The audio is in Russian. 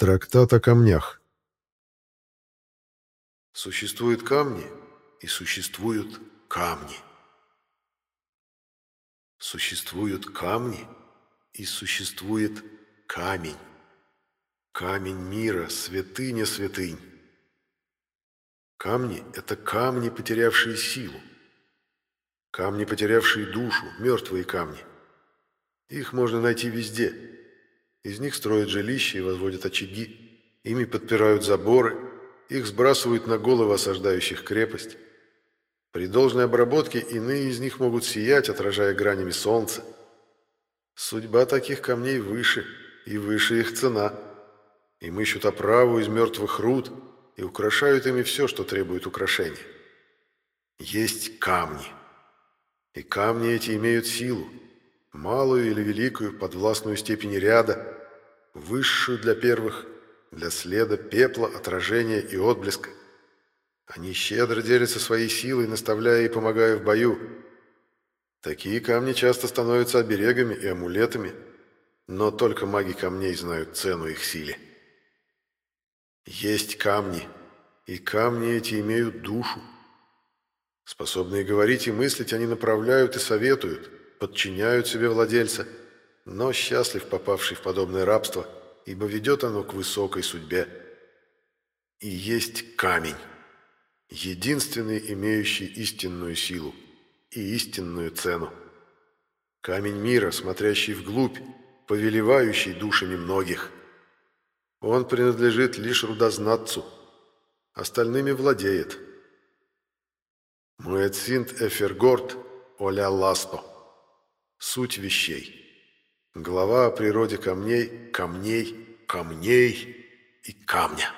Трактат о камнях. Существуют камни и существуют камни. Существуют камни и существует камень. Камень мира, святыня святынь. Камни — это камни, потерявшие силу. Камни, потерявшие душу, мертвые камни. Их можно найти везде — из них строят жилища и возводят очаги, ими подпирают заборы, их сбрасывают на головы осаждающих крепость. При должной обработке иные из них могут сиять, отражая гранями солнца. Судьба таких камней выше, и выше их цена. Им ищут оправу из мертвых руд и украшают ими все, что требует украшения. Есть камни. И камни эти имеют силу малую или великую, подвластную степени ряда, высшую для первых, для следа, пепла, отражения и отблеска. Они щедро делятся своей силой, наставляя и помогая в бою. Такие камни часто становятся оберегами и амулетами, но только маги камней знают цену их силе. Есть камни, и камни эти имеют душу. Способные говорить и мыслить, они направляют и советуют – подчиняют себе владельца, но счастлив попавший в подобное рабство, ибо ведет оно к высокой судьбе. И есть камень, единственный имеющий истинную силу и истинную цену. Камень мира, смотрящий вглубь, повелевающий душами многих. Он принадлежит лишь рудознатцу, остальными владеет. Муэцинт Эфергорд Оля Ласто Суть вещей. Глава о природе камней, камней, камней и камня.